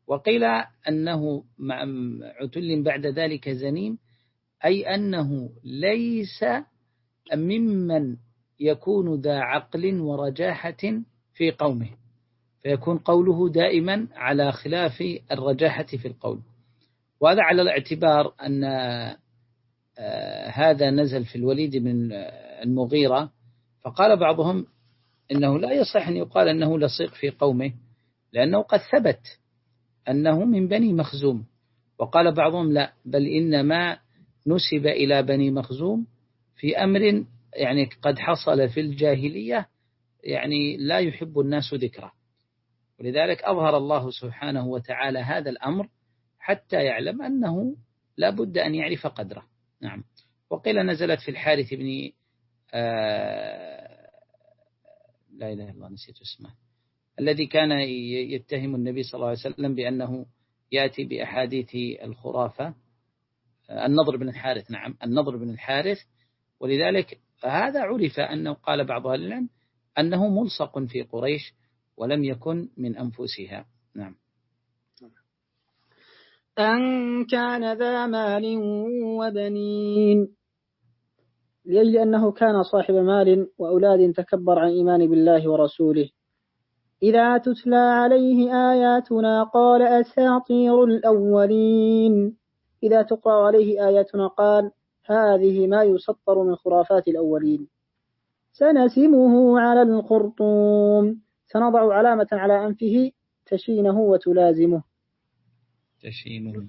وقيل أنه عتل بعد ذلك زنيم أي أنه ليس ممن يكون ذا عقل ورجاحة في قومه. فيكون قوله دائما على خلاف الرجاحة في القول. وهذا على الاعتبار أن آه، هذا نزل في الوليد بن المغيرة. فقال بعضهم إنه لا يصح أن يقال أنه لصيق في قومه لأنه قد ثبت أنه من بني مخزوم. وقال بعضهم لا بل إنما نسب إلى بني مخزوم في أمر يعني قد حصل في الجاهلية يعني لا يحب الناس ذكره. ولذلك أظهر الله سبحانه وتعالى هذا الأمر حتى يعلم أنه لا بد أن يعرف قدره. نعم. وقيل نزلت في الحارث بن آه لا إله إلا الله نسيت اسمه. الذي كان يتهم النبي صلى الله عليه وسلم بأنه يأتي بأحاديث الخرافة. النضر بن الحارث نعم. النضر بن الحارث ولذلك هذا عرف أنه قال بعض أهل العلم أنه ملصق في قريش ولم يكن من أنفسها. نعم. أن كان ذا مال وبنين لأجل أنه كان صاحب مال وأولاد تكبر عن إيمان بالله ورسوله. إذا تتلى عليه آياتنا قال أساطير الأولين. إذا تقرأ عليه آياتنا قال هذه ما يسطر من خرافات الأولين. سنسمه على الخرطوم. سنضع علامة على أنفه تشينه وتلازمه. تشينه.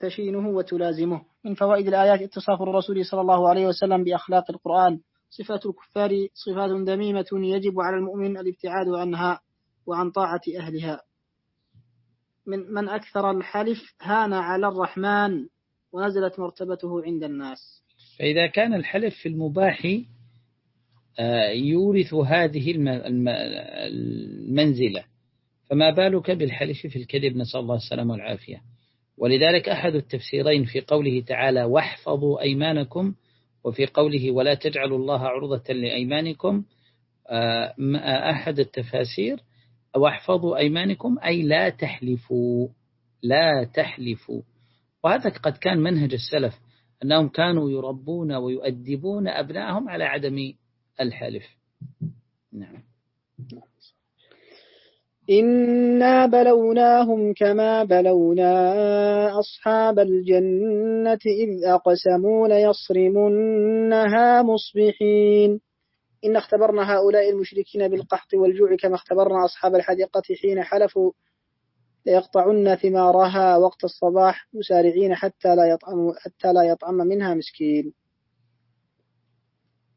تشينه وتلازمه. من فوائد الآيات اتصاف الرسول صلى الله عليه وسلم بأخلاق القرآن. صفات الكفار صفات ذميمة يجب على المؤمن الابتعاد عنها وعن طاعة أهلها. من من أكثر الحلف هان على الرحمن. ونزلت مرتبته عند الناس. فإذا كان الحلف في المباح آه، يورث هذه المنزلة. فما بالك بالحلف في الكذب؟ نسأل الله السلامة والعافية. ولذلك أحد التفسيرين في قوله تعالى واحفظوا أيمانكم وفي قوله ولا تجعلوا الله عرضة لأيمانكم آه، أحد التفاسير واحفظوا أيمانكم أي لا تحلفوا لا تحلفوا وهذا قد كان منهج السلف أنهم كانوا يربون ويؤدبون أبنائهم على عدم الحلف. نعم. إنا بلوناهم كما بلونا أصحاب الجنة إذ أقسموا ليصرمنها مصبحين. إن اختبرنا هؤلاء المشركين بالقحط والجوع كما اختبرنا أصحاب الحديقة حين حلفوا ليقطعن ثمارها وقت الصباح مسارعين حتى لا يطعم حتى لا يطعم منها مسكين.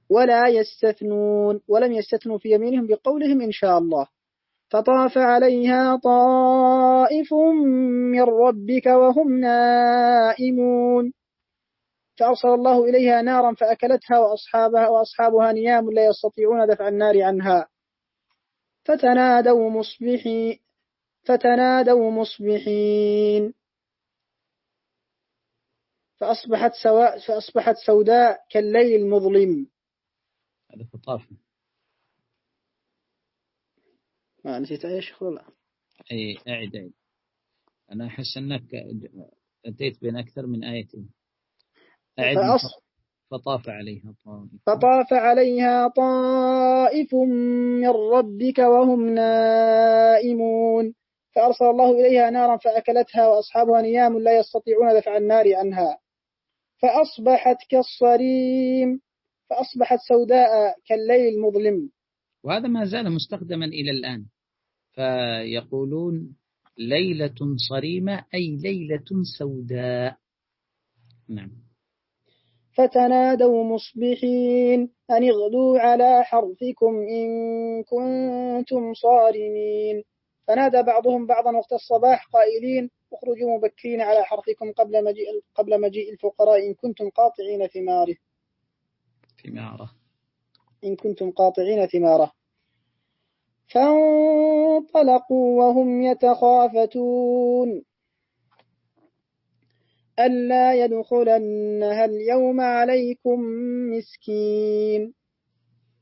ولا يستثنون ولم يستثنوا في يمينهم بقولهم إن شاء الله. فطاف عليها طائف من ربك وهم نائمون. فأرسل الله إليها نارا فأكلتها وأصحابها وأصحابها نيام لا يستطيعون دفع النار عنها. فتنادوا مصبحين فتنادوا مصبحين. فأصبحت سواء فأصبحت سوداء كالليل المظلم. هذا خطاف. ما نسيت أي شيخ ولا أي أعد أعد. أنا أحس أنك أتيت بين أكثر من آيتين أعد. فأص... فطاف عليها طائف. فطاف عليها طائف من ربك وهم نائمون. فأرسل الله إليها نارا فأكلتها وأصحابها نيام لا يستطيعون دفع النار عنها. فأصبحت كالصريم فأصبحت سوداء كالليل المظلم وهذا ما زال مستخدما إلى الآن. فيقولون ليلة صريمة أي ليلة سوداء. نعم. فتنادوا مصبحين أن اغدوا على حرثكم إن كنتم صارمين. فنادى بعضهم بعضا وقت الصباح قائلين اخرجوا مبكرين على حرثكم قبل مجيء قبل مجيء الفقراء إن كنتم قاطعين ثماره. ثماره. إن كنتم قاطعين ثماره. فانطلقوا وهم يتخافتون. ألا يدخلنها اليوم عليكم مسكين.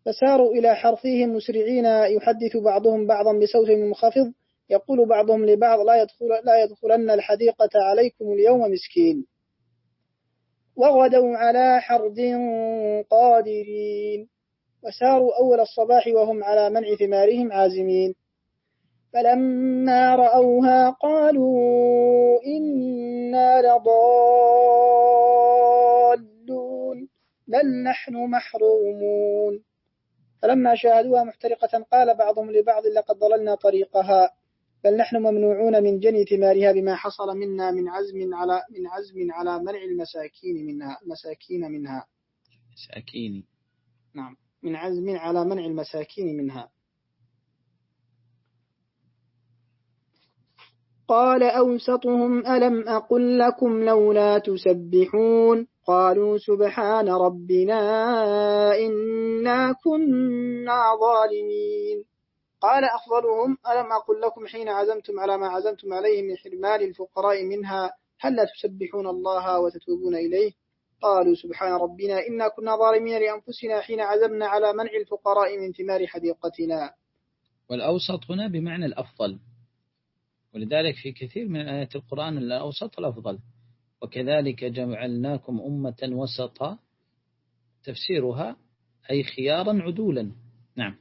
فساروا إلى حرثهم مسرعين يحدث بعضهم بعضا بصوت منخفض يقول بعضهم لبعض لا, يدخل لا يدخلن الحديقة عليكم اليوم مسكين. وغدوا على حرد قادرين. وساروا أول الصباح وهم على منع ثمارهم عازمين. فلما رأوها قالوا إنا لضالون بل نحن محرومون. فلما شاهدوها محترقة قال بعضهم لبعض لقد ضللنا طريقها بل نحن ممنوعون من جني ثمارها بما حصل منا من عزم على من عزم على منع المساكين منها مساكين منها. مساكين. نعم. من عزم على منع المساكين منها. قال أوسطهم ألم أقل لكم لولا تسبحون؟ قالوا سبحان ربنا إنا كنا ظالمين. قال أفضلهم ألم أقل لكم حين عزمتم على ما عزمتم عليه من حرمان الفقراء منها هل لا تسبحون الله وتتوبون إليه؟ قالوا سبحان ربنا إنا كنا ظالمين لأنفسنا حين عزمنا على منع الفقراء من ثمار حديقتنا. والأوسط هنا بمعنى الأفضل. ولذلك في كثير من آيات القرآن الأوسط الأفضل. وكذلك جعلناكم أمة وسطا. تفسيرها أي خيارا عدولا. نعم.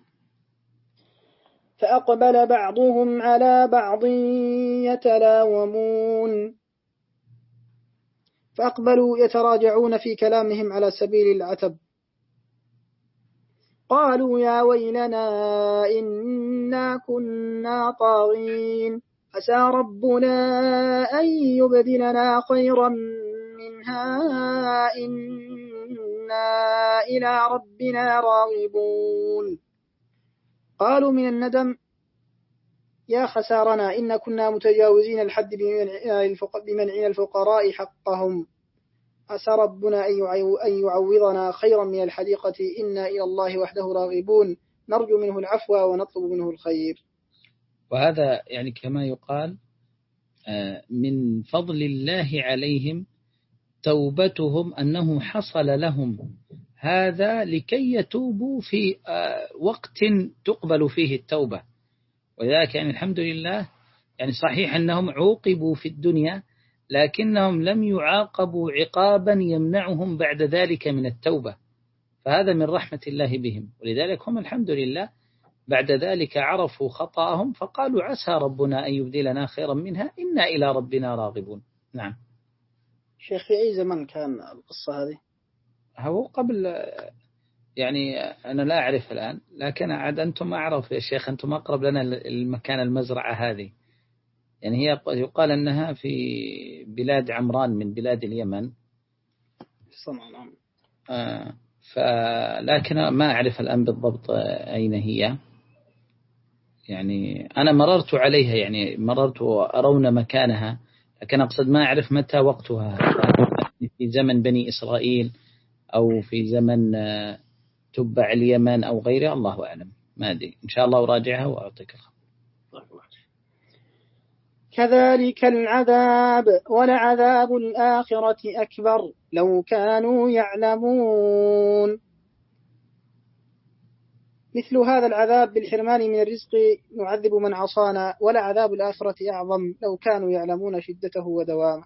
فأقبل بعضهم على بعض يتلاومون. فأقبلوا يتراجعون في كلامهم على سبيل العتب. قالوا يا ويلنا إنا كنا طاغين. عسى ربنا أن يبدلنا خيرا منها. إنا إلى ربنا راغبون. قالوا من الندم يا خسارنا إن كنا متجاوزين الحد بمنعنا الفقراء حقهم. عسى ربنا أن يعوضنا خيرا من الحديقة. إنا إلى الله وحده راغبون. نرجو منه العفو ونطلب منه الخير. وهذا يعني كما يقال آه، من فضل الله عليهم توبتهم أنه حصل لهم. هذا لكي يتوبوا في آه، وقت تقبل فيه التوبة. ولذلك يعني الحمد لله يعني صحيح أنهم عوقبوا في الدنيا لكنهم لم يعاقبوا عقابا يمنعهم بعد ذلك من التوبة. فهذا من رحمة الله بهم. ولذلك هم الحمد لله بعد ذلك عرفوا خطأهم فقالوا عسى ربنا أن يبدلنا خيرا منها إنا إلى ربنا راغبون. نعم. شيخ في أي زمن كان القصة هذه؟ هو قبل يعني أنا لا أعرف الآن لكن عاد أنتم أعرف يا شيخ أنتم أقرب لنا المكان المزرعة هذه. يعني هي يقال أنها في بلاد عمران من بلاد اليمن. نعم. آه فلكن ما أعرف الآن بالضبط أين هي. يعني أنا مررت عليها يعني مررت وأرون مكانها لكن أقصد ما أعرف متى وقتها في زمن بني إسرائيل أو في زمن آه، تبع اليمن أو غيره الله أعلم. ما أدري. إن شاء الله أراجعها وأعطيك الخبر. كذلك العذاب ولعذاب الآخرة أكبر لو كانوا يعلمون. مثل هذا العذاب بالحرمان من الرزق نعذب من عصانا ولا عذاب الآخرة أعظم لو كانوا يعلمون شدته ودوامه.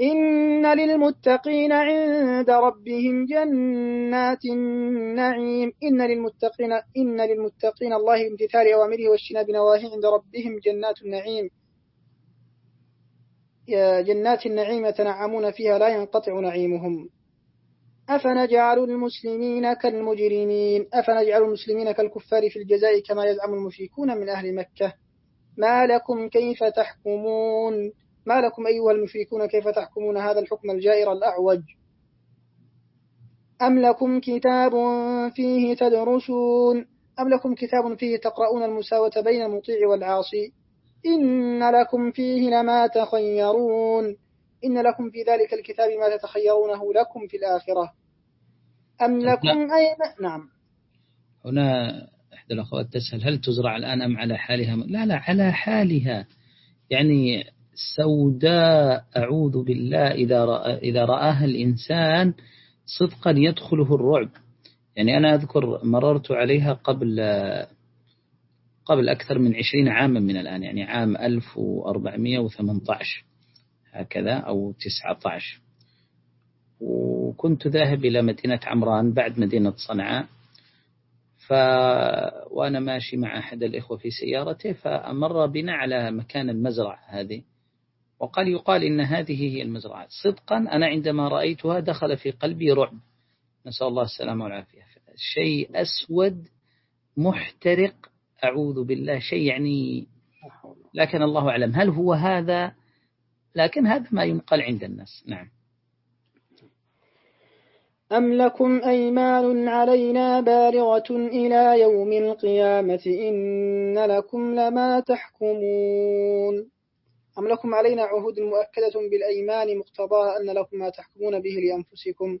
إن للمتقين عند ربهم جنات النعيم. إن للمتقين إن للمتقين الله امتثال أوامره واجتناب نواهي عند ربهم جنات النعيم. جنات النعيم يتنعمون فيها لا ينقطع نعيمهم. أفنجعل المسلمين كالمجرمين؟ أفنجعل المسلمين كالكفار في الجزاء كما يزعم المشركون من أهل مكة؟ ما لكم كيف تحكمون؟ ما لكم أيها المشركون كيف تحكمون هذا الحكم الجائر الأعوج؟ أم لكم كتاب فيه تدرسون؟ أم لكم كتاب فيه تقرؤون المساواة بين المطيع والعاصي؟ إن لكم فيه لما تخيرون. إن لكم في ذلك الكتاب ما تتخيرونه لكم في الآخرة. أم لكم أين نعم. هنا إحدى الأخوات تسأل هل تزرع الآن أم على حالها؟ لا لا على حالها. يعني سوداء أعوذ بالله إذا رأى إذا رآها الإنسان صدقا يدخله الرعب. يعني أنا أذكر مررت عليها قبل قبل أكثر من عشرين عاما من الآن يعني عام 1418 هكذا أو 19 وكنت ذاهب إلى مدينة عمران بعد مدينة صنعاء ف... وأنا ماشي مع أحد الإخوة في سيارته فمر بنا على مكان المزرعة هذه. وقال يقال إن هذه هي المزرعة. صدقا أنا عندما رأيتها دخل في قلبي رعب. نسأل الله السلامة والعافية. شيء أسود محترق أعوذ بالله. شيء يعني لكن الله أعلم. هل هو هذا لكن هذا ما ينقل عند الناس. نعم. أم لكم أيمان علينا بالغة إلى يوم القيامة إن لكم لما تحكمون؟ أم لكم علينا عهود مؤكدة بالأيمان مقتضاها أن لكم ما تحكمون به لأنفسكم؟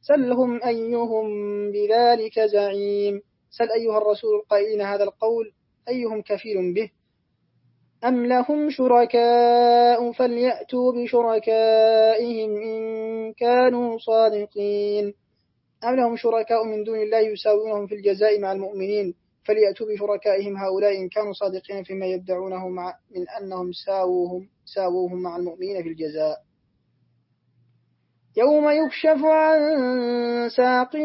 سلهم أيهم بذلك زعيم. سل أيها الرسول القائلين هذا القول أيهم كفيل به؟ أم لهم شركاء فليأتوا بشركائهم إن كانوا صادقين أم لهم شركاء من دون الله يساوونهم في الجزاء مع المؤمنين فليأتوا بشركائهم هؤلاء إن كانوا صادقين فيما يدعونه مع من أنهم ساووهم, ساووهم مع المؤمنين في الجزاء. يوم يكشف عن ساق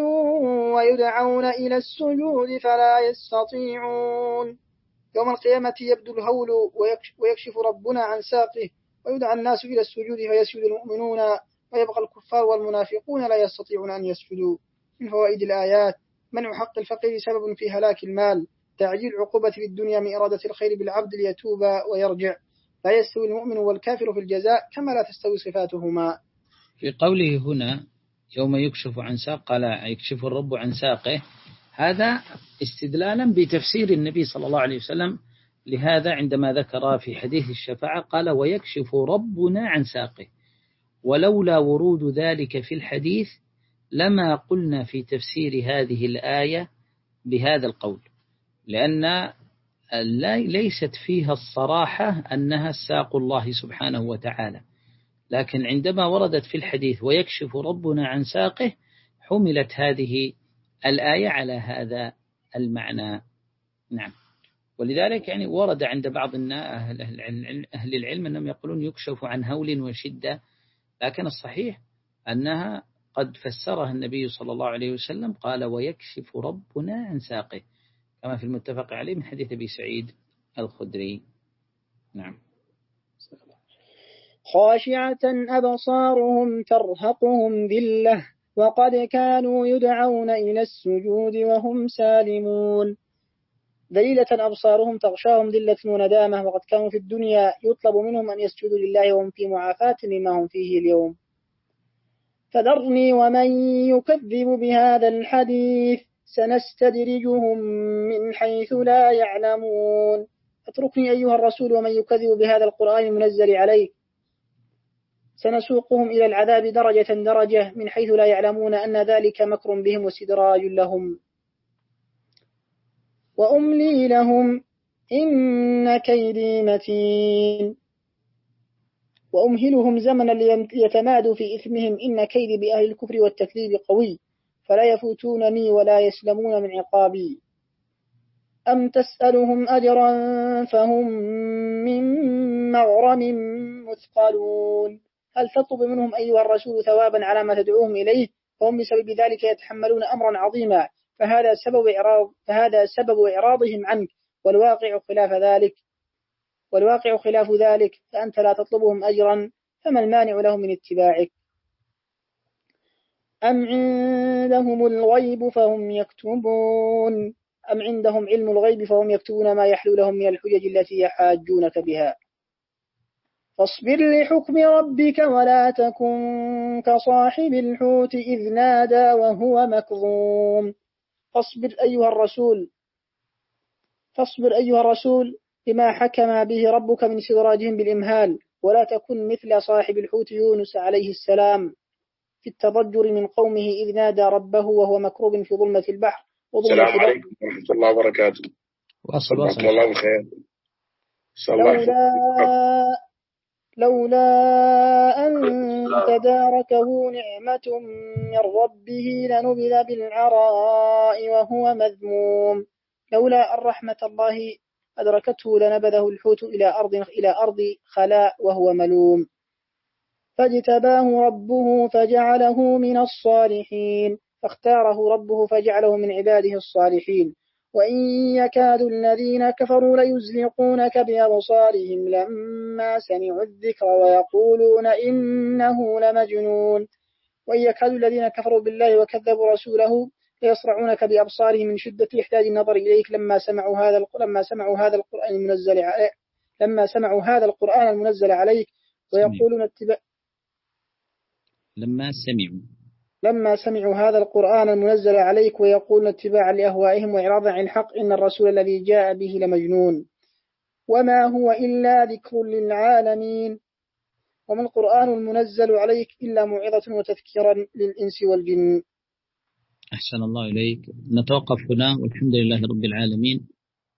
ويدعون إلى السجود فلا يستطيعون يوم القيامة يبدو الهول ويكشف ربنا عن ساقه ويدعى الناس إلى السجود فيسجد المؤمنون ويبقى الكفار والمنافقون لا يستطيعون أن يسجدوا. من فوائد الآيات منع حق الفقير سبب في هلاك المال. تعجيل عقوبة في الدنيا من إرادة الخير بالعبد ليتوب ويرجع. لا يستوي المؤمن والكافر في الجزاء كما لا تستوي صفاتهما. في قوله هنا يوم يكشف عن ساق قال يكشف الرب عن ساقه. هذا استدلالا بتفسير النبي صلى الله عليه وسلم لهذا عندما ذكر في حديث الشفاعة قال ويكشف ربنا عن ساقه. ولولا ورود ذلك في الحديث لما قلنا في تفسير هذه الآية بهذا القول. لأن ليست فيها الصراحة أنها ساق الله سبحانه وتعالى. لكن عندما وردت في الحديث ويكشف ربنا عن ساقه حملت هذه الآية على هذا المعنى. نعم. ولذلك يعني ورد عند بعض أهل العلم أنهم يقولون يكشف عن هول وشدة لكن الصحيح أنها قد فسرها النبي صلى الله عليه وسلم قال ويكشف ربنا عن ساقه. كما في المتفق عليه من حديث أبي سعيد الخدري. نعم. خاشعة أبصارهم ترهقهم ذلة. وقد كانوا يدعون إلى السجود وهم سالمون. ذليلة أبصارهم تغشاهم ذلة وندامة وقد كانوا في الدنيا يطلب منهم أن يسجدوا لله وهم في معافاة مما هم فيه اليوم. فذرني ومن يكذب بهذا الحديث سنستدرجهم من حيث لا يعلمون. اتركني أيها الرسول ومن يكذب بهذا القرآن المنزل عليك. سنسوقهم إلى العذاب درجة درجة من حيث لا يعلمون أن ذلك مكر بهم واستدراج لهم. وأملي لهم إن كيدي متين. وأمهلهم زمنا ليتمادوا في إثمهم إن كيدي بأهل الكفر والتكذيب قوي فلا يفوتونني ولا يسلمون من عقابي. أم تسألهم أجرا فهم من مغرم مثقلون؟ هل تطلب منهم أيها الرسول ثوابا على ما تدعوهم إليه؟ فهم بسبب ذلك يتحملون أمرا عظيما. فهذا سبب إعراض فهذا سبب إعراضهم عنك. والواقع خلاف ذلك. والواقع خلاف ذلك. فأنت لا تطلبهم أجرا. فما المانع لهم من اتباعك؟ أم عندهم الغيب فهم يكتبون؟ أم عندهم علم الغيب فهم يكتبون ما يحلو لهم من الحجج التي يحاجونك بها؟ فاصبر لحكم ربك ولا تكن كصاحب الحوت إذ نادى وهو مكظوم. فاصبر أيها الرسول فاصبر أيها الرسول بما حكم به ربك من استدراجهم بالإمهال ولا تكن مثل صاحب الحوت يونس عليه السلام في التضجر من قومه إذ نادى ربه وهو مكروب في ظلمة البحر. السلام عليكم ورحمة الله وبركاته. واصل الله بخير لولا لولا أن تداركه نعمة من ربه لنبذ بالعراء وهو مذموم. لولا أن رحمة الله أدركته لنبذه الحوت إلى أرض إلى أرض خلاء وهو ملوم. فاجتباه ربه فجعله من الصالحين. فاختاره ربه فجعله من عباده الصالحين. وإن يكاد الذين كفروا ليزلقونك بأبصارهم لما سمعوا الذكر ويقولون إنه لمجنون. وإن يكاد الذين كفروا بالله وكذبوا رسوله ليصرعونك بأبصارهم من شدة إحتاج النظر إليك لما سمعوا هذا لما سمعوا هذا القرآن المنزل عليك لما سمعوا هذا القرآن المنزل عليك. ويقولون اتباع لما سمعوا. لما سمعوا هذا القرآن المنزل عليك ويقولون اتباعا لأهوائهم وإعراضا عن الحق إن الرسول الذي جاء به لمجنون. وما هو إلا ذكر للعالمين. وما القرآن المنزل عليك إلا موعظة وتذكيرا للإنس والجن. أحسن الله إليك. نتوقف هنا والحمد لله رب العالمين.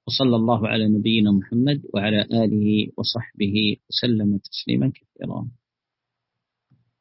وصلى الله على نبينا محمد وعلى آله وصحبه وسلم تسليما كثيرا.